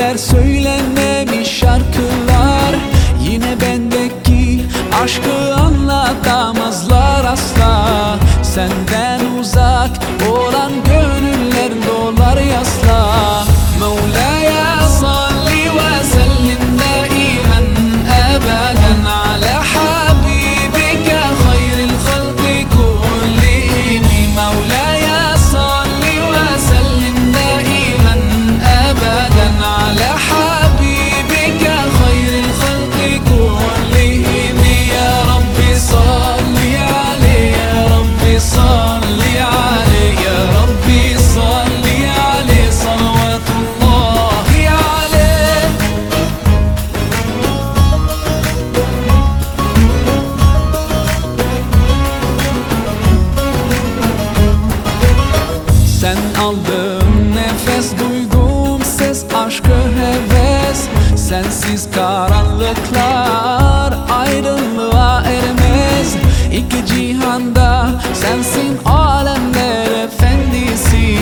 Söylenir söylenmemiş şarkılar. Yine bendeki aşkı anlatamazlar asla. Senden uzak olan gönlüm Sen aldığım nefes duygum ses aşkı heves. Sensiz karanlıklar aydınlığa ermez. İki cihanda sensin alemler efendisi.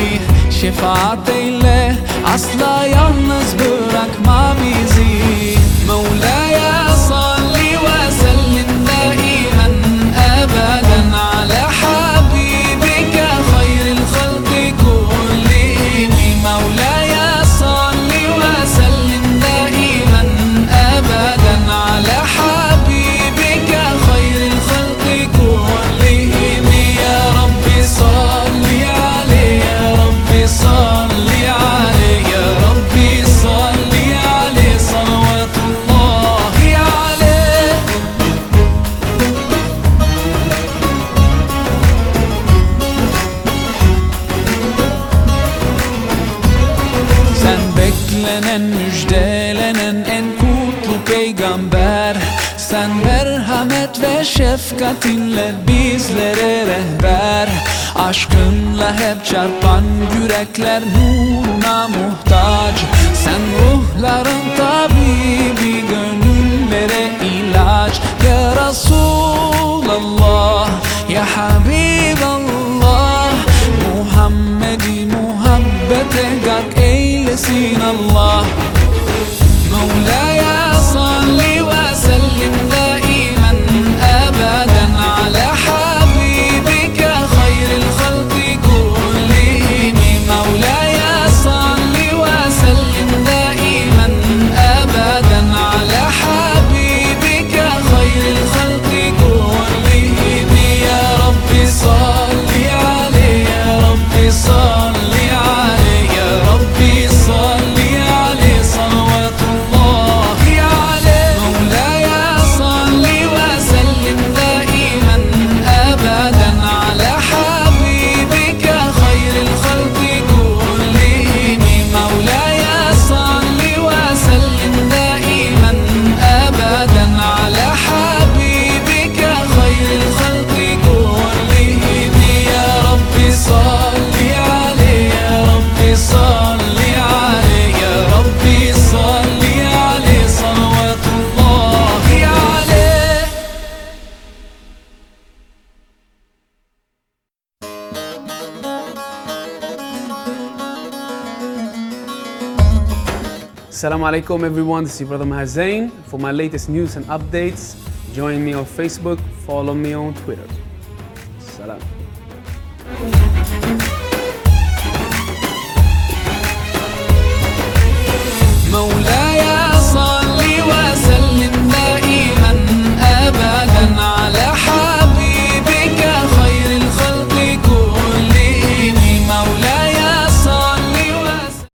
Şefaat eyle asla yalnız bırakma bizi. Mevlaya beklenen müjdelenen en kutlu peygamber. Sen merhamet ve şefkatinle bizlere rehber. Aşkınla hep çarpan yürekler nuruna muhtaç. Sen ruhların tabibi حقك إيه سين الله. مولاي Assalamu alaikum everyone, this is brother Maher Zain. For my latest news and updates, join me on Facebook, follow me on Twitter. Salam.